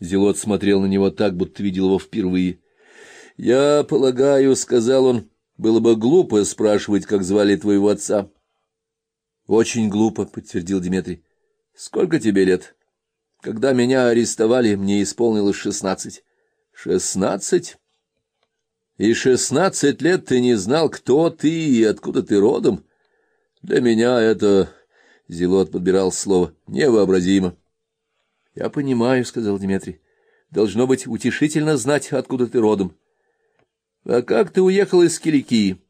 Зелот смотрел на него так, будто видел его впервые. — Я полагаю, — сказал он, — было бы глупо спрашивать, как звали твоего отца. — Очень глупо, — подтвердил Дмитрий. — Сколько тебе лет? — Когда меня арестовали, мне исполнилось шестнадцать. — Шестнадцать? И шестнадцать лет ты не знал, кто ты и откуда ты родом? Для меня это, — Зелот подбирал слово, — невообразимо. — Я понимаю, — сказал Дмитрий. — Должно быть утешительно знать, откуда ты родом. — А как ты уехал из Киликии?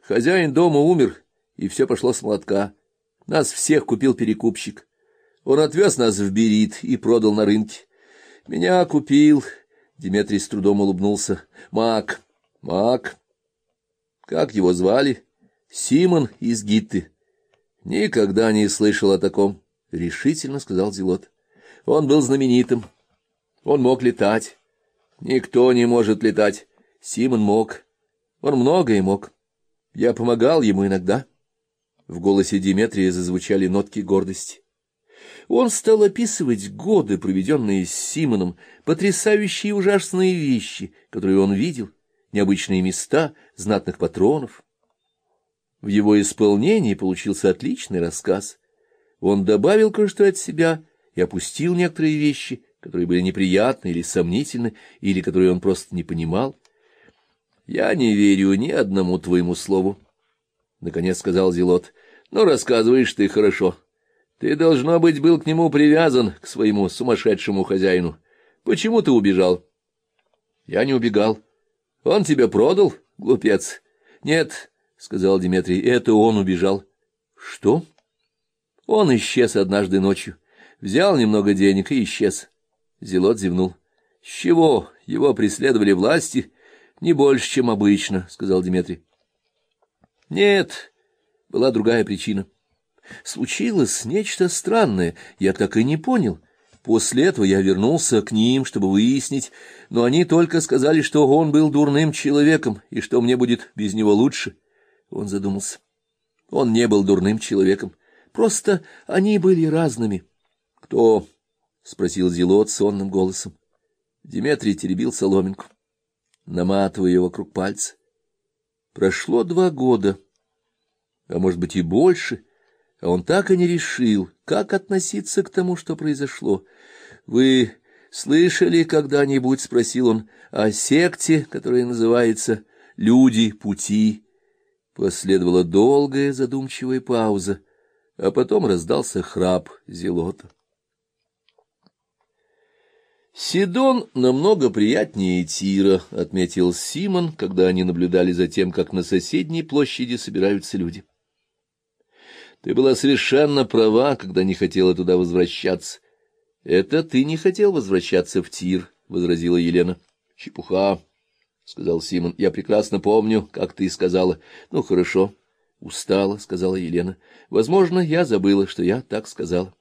Хозяин дома умер, и все пошло с молотка. Нас всех купил перекупщик. Он отвез нас в Берит и продал на рынке. Меня купил... Дмитрий с трудом улыбнулся. Мак, Мак. Как его звали? Симон из Гитты. Никогда не слышал о таком, — решительно сказал Зелот. Он был знаменитым. Он мог летать. Никто не может летать. Симон мог. Он многое мог. Я помогал ему иногда. В голосе Диметрия зазвучали нотки гордости. Он стал описывать годы, проведенные с Симоном, потрясающие ужасные вещи, которые он видел, необычные места, знатных патронов. В его исполнении получился отличный рассказ. Он добавил кое-что от себя и опустил некоторые вещи, которые были неприятны или сомнительны, или которые он просто не понимал. «Я не верю ни одному твоему слову», — наконец сказал Зелот. «Но рассказываешь ты хорошо. Ты, должно быть, был к нему привязан, к своему сумасшедшему хозяину. Почему ты убежал?» «Я не убегал. Он тебя продал, глупец?» «Нет», — сказал Дмитрий, — «это он убежал». «Что?» «Он исчез однажды ночью, взял немного денег и исчез». Зелот зевнул. — С чего? Его преследовали власти? — Не больше, чем обычно, — сказал Дмитрий. — Нет, была другая причина. Случилось нечто странное, я так и не понял. После этого я вернулся к ним, чтобы выяснить, но они только сказали, что он был дурным человеком и что мне будет без него лучше. Он задумался. Он не был дурным человеком, просто они были разными. — Кто? — спросил Зелот сонным голосом. Диметрий теребил соломинку, наматывая ее вокруг пальца. Прошло два года, а может быть и больше, а он так и не решил, как относиться к тому, что произошло. Вы слышали когда-нибудь, — спросил он, — о секте, которая называется «Люди пути»? Последовала долгая задумчивая пауза, а потом раздался храп Зелота. Сидон намного приятнее Тира, — отметил Симон, когда они наблюдали за тем, как на соседней площади собираются люди. Ты была совершенно права, когда не хотела туда возвращаться. — Это ты не хотел возвращаться в Тир, — возразила Елена. — Чепуха, — сказал Симон. — Я прекрасно помню, как ты сказала. — Ну, хорошо. — Устала, — сказала Елена. — Возможно, я забыла, что я так сказала.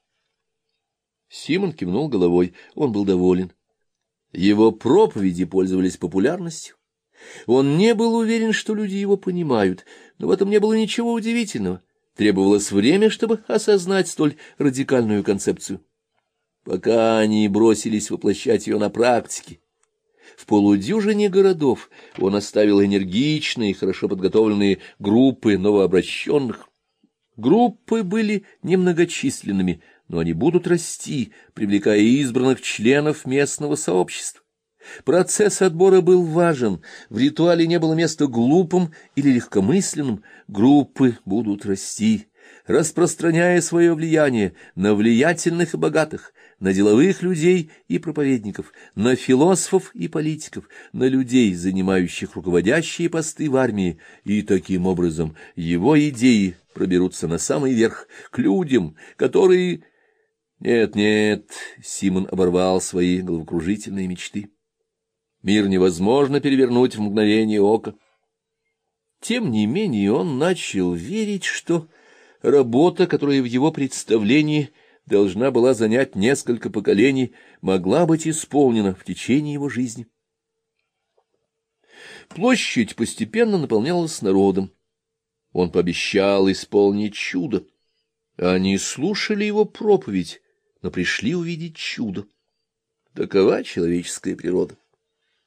Симон кивнул головой, он был доволен. Его проповеди пользовались популярностью. Он не был уверен, что люди его понимают, но в этом не было ничего удивительного. Требовалось время, чтобы осознать столь радикальную концепцию. Пока они бросились воплощать ее на практике, в полудюжине городов он оставил энергичные, хорошо подготовленные группы новообращенных. Группы были немногочисленными, но они будут расти, привлекая избранных членов местного сообщества. Процесс отбора был важен, в ритуале не было места глупым или легкомысленным, группы будут расти, распространяя свое влияние на влиятельных и богатых, на деловых людей и проповедников, на философов и политиков, на людей, занимающих руководящие посты в армии, и таким образом его идеи проберутся на самый верх, к людям, которые нет, нет, Симон оборвал свои головокружительные мечты. Мир невозможно перевернуть в мгновение ока. Тем не менее он начал верить, что работа, которая в его представлении должна была занять несколько поколений, могла быть исполнена в течение его жизни. Площадь постепенно наполнялась народом. Он пообещал исполнить чудо. Они слушали его проповедь, но пришли увидеть чудо. Такова человеческая природа.